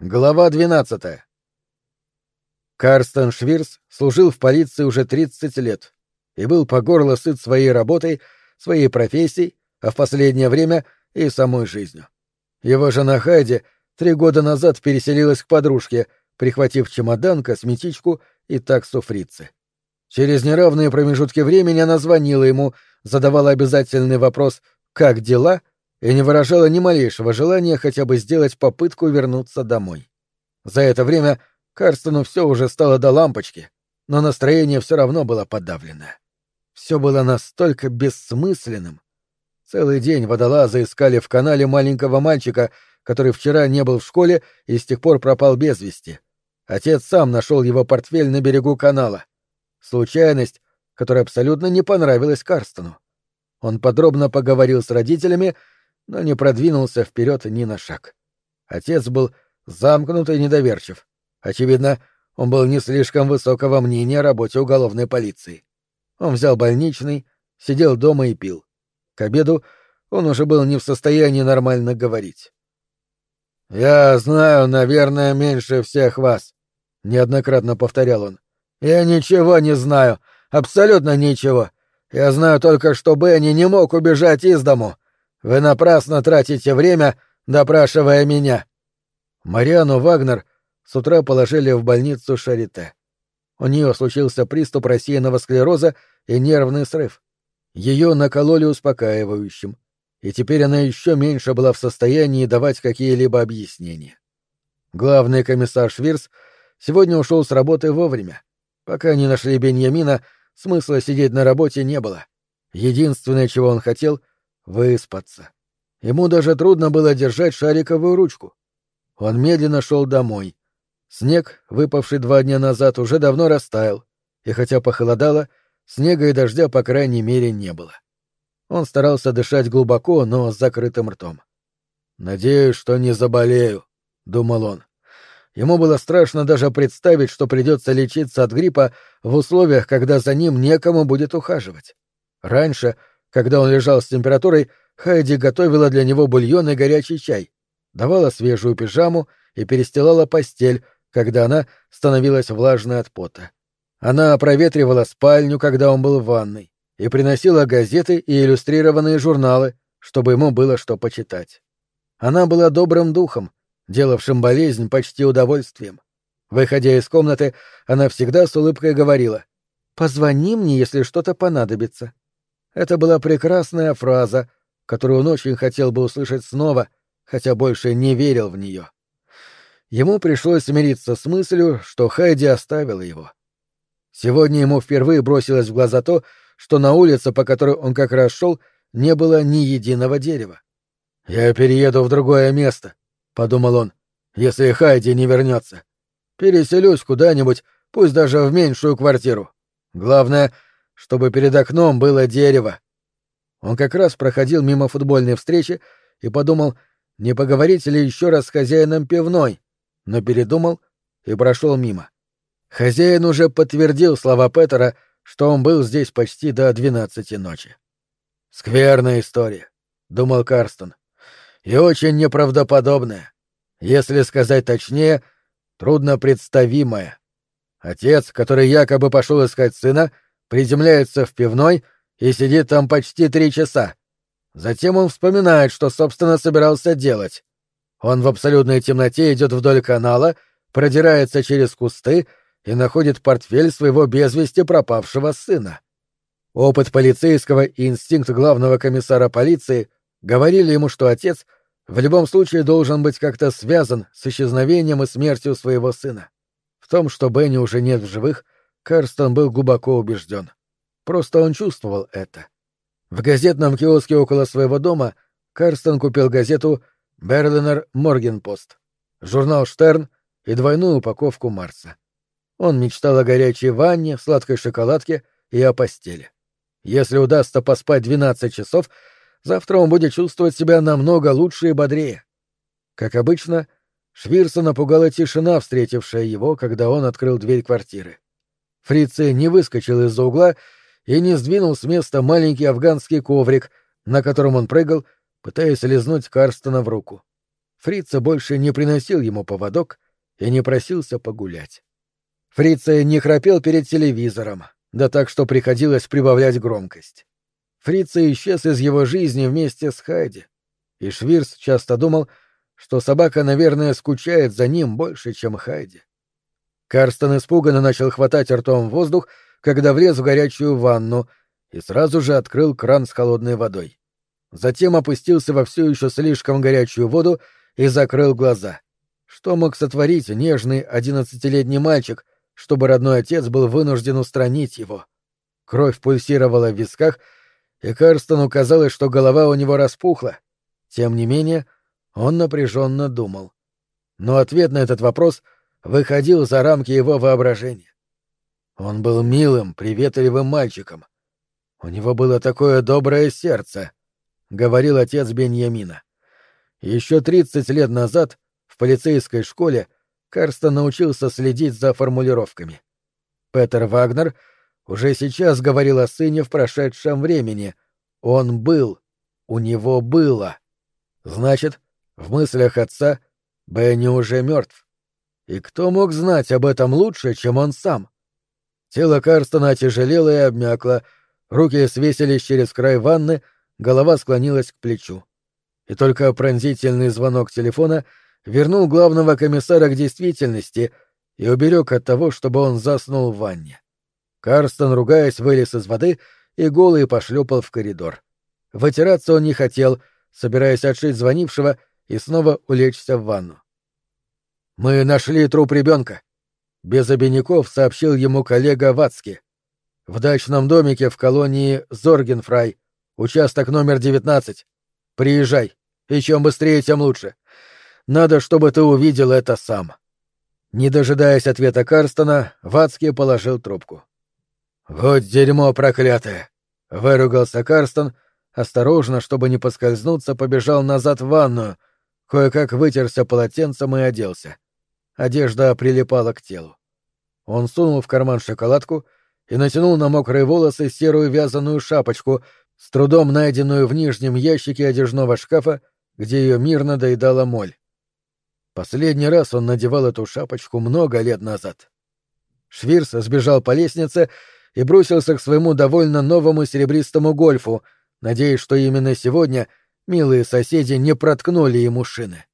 Глава 12. Карстен Швирс служил в полиции уже 30 лет и был по горло сыт своей работой, своей профессией, а в последнее время и самой жизнью. Его жена Хайди три года назад переселилась к подружке, прихватив чемодан, косметичку и таксу фрицы. Через неравные промежутки времени она звонила ему, задавала обязательный вопрос «Как дела?» И не выражала ни малейшего желания хотя бы сделать попытку вернуться домой. За это время Карстену все уже стало до лампочки, но настроение все равно было подавленное. Все было настолько бессмысленным. Целый день водолазы искали в канале маленького мальчика, который вчера не был в школе и с тех пор пропал без вести. Отец сам нашел его портфель на берегу канала. Случайность, которая абсолютно не понравилась Карстену. Он подробно поговорил с родителями но не продвинулся вперед ни на шаг. Отец был замкнут и недоверчив. Очевидно, он был не слишком высокого мнения о работе уголовной полиции. Он взял больничный, сидел дома и пил. К обеду он уже был не в состоянии нормально говорить. «Я знаю, наверное, меньше всех вас», — неоднократно повторял он. «Я ничего не знаю, абсолютно ничего. Я знаю только, что Бенни не мог убежать из дому, вы напрасно тратите время, допрашивая меня. Мариану Вагнер с утра положили в больницу Шарите. У нее случился приступ рассеянного склероза и нервный срыв. Ее накололи успокаивающим, и теперь она еще меньше была в состоянии давать какие-либо объяснения. Главный комиссар Швирс сегодня ушел с работы вовремя. Пока не нашли Беньямина, смысла сидеть на работе не было. Единственное, чего он хотел — выспаться. Ему даже трудно было держать шариковую ручку. Он медленно шел домой. Снег, выпавший два дня назад, уже давно растаял, и хотя похолодало, снега и дождя, по крайней мере, не было. Он старался дышать глубоко, но с закрытым ртом. «Надеюсь, что не заболею», — думал он. Ему было страшно даже представить, что придется лечиться от гриппа в условиях, когда за ним некому будет ухаживать. Раньше когда он лежал с температурой, Хайди готовила для него бульон и горячий чай, давала свежую пижаму и перестилала постель, когда она становилась влажной от пота. Она проветривала спальню, когда он был в ванной, и приносила газеты и иллюстрированные журналы, чтобы ему было что почитать. Она была добрым духом, делавшим болезнь почти удовольствием. Выходя из комнаты, она всегда с улыбкой говорила «Позвони мне, если что-то понадобится». Это была прекрасная фраза, которую он очень хотел бы услышать снова, хотя больше не верил в нее. Ему пришлось смириться с мыслью, что Хайди оставила его. Сегодня ему впервые бросилось в глаза то, что на улице, по которой он как раз шел, не было ни единого дерева. «Я перееду в другое место», — подумал он, — «если Хайди не вернется. Переселюсь куда-нибудь, пусть даже в меньшую квартиру. Главное — чтобы перед окном было дерево. Он как раз проходил мимо футбольной встречи и подумал, не поговорить ли еще раз с хозяином пивной, но передумал и прошел мимо. Хозяин уже подтвердил слова Петера, что он был здесь почти до двенадцати ночи. «Скверная история», — думал Карстон, — «и очень неправдоподобная. Если сказать точнее, трудно представимая. Отец, который якобы пошел искать сына, — приземляется в пивной и сидит там почти три часа. Затем он вспоминает, что, собственно, собирался делать. Он в абсолютной темноте идет вдоль канала, продирается через кусты и находит портфель своего без вести пропавшего сына. Опыт полицейского и инстинкт главного комиссара полиции говорили ему, что отец в любом случае должен быть как-то связан с исчезновением и смертью своего сына. В том, что Бенни уже нет в живых, Карстон был глубоко убежден. Просто он чувствовал это. В газетном киоске около своего дома Карстон купил газету «Берлинер Моргенпост», журнал «Штерн» и двойную упаковку Марса. Он мечтал о горячей ванне, сладкой шоколадке и о постели. Если удастся поспать 12 часов, завтра он будет чувствовать себя намного лучше и бодрее. Как обычно, Швирса напугала тишина, встретившая его, когда он открыл дверь квартиры. Фрице не выскочил из-за угла и не сдвинул с места маленький афганский коврик, на котором он прыгал, пытаясь лизнуть Карстона в руку. Фрица больше не приносил ему поводок и не просился погулять. Фрица не храпел перед телевизором, да так, что приходилось прибавлять громкость. Фрица исчез из его жизни вместе с Хайди, и Швирс часто думал, что собака, наверное, скучает за ним больше, чем Хайди. Карстен испуганно начал хватать ртом воздух, когда влез в горячую ванну, и сразу же открыл кран с холодной водой. Затем опустился во все еще слишком горячую воду и закрыл глаза. Что мог сотворить нежный одиннадцатилетний мальчик, чтобы родной отец был вынужден устранить его? Кровь пульсировала в висках, и Карстону казалось, что голова у него распухла. Тем не менее, он напряженно думал. Но ответ на этот вопрос выходил за рамки его воображения. Он был милым, приветливым мальчиком. У него было такое доброе сердце, — говорил отец Беньямина. Еще тридцать лет назад в полицейской школе Карстон научился следить за формулировками. Петер Вагнер уже сейчас говорил о сыне в прошедшем времени. Он был. У него было. Значит, в мыслях отца Бенни уже мертв. И кто мог знать об этом лучше, чем он сам? Тело Карстона отяжелело и обмякло, руки свесились через край ванны, голова склонилась к плечу и только пронзительный звонок телефона вернул главного комиссара к действительности и уберег от того, чтобы он заснул в ванне. Карстон, ругаясь, вылез из воды и голый пошлепал в коридор. Вытираться он не хотел, собираясь отшить звонившего и снова улечься в ванну. «Мы нашли труп ребенка», — без обиняков сообщил ему коллега Вацки. «В дачном домике в колонии Зоргенфрай, участок номер девятнадцать. Приезжай. И чем быстрее, тем лучше. Надо, чтобы ты увидел это сам. Не дожидаясь ответа Карстона, Вацкий положил трубку. «Вот дерьмо проклятое!» — выругался Карстон, осторожно, чтобы не поскользнуться, побежал назад в ванную, кое-как вытерся полотенцем и оделся. Одежда прилипала к телу. Он сунул в карман шоколадку и натянул на мокрые волосы серую вязаную шапочку, с трудом найденную в нижнем ящике одежного шкафа, где ее мирно доедала моль. Последний раз он надевал эту шапочку много лет назад. Швирс сбежал по лестнице и бросился к своему довольно новому серебристому гольфу, надеясь, что именно сегодня милые соседи не проткнули ему шины.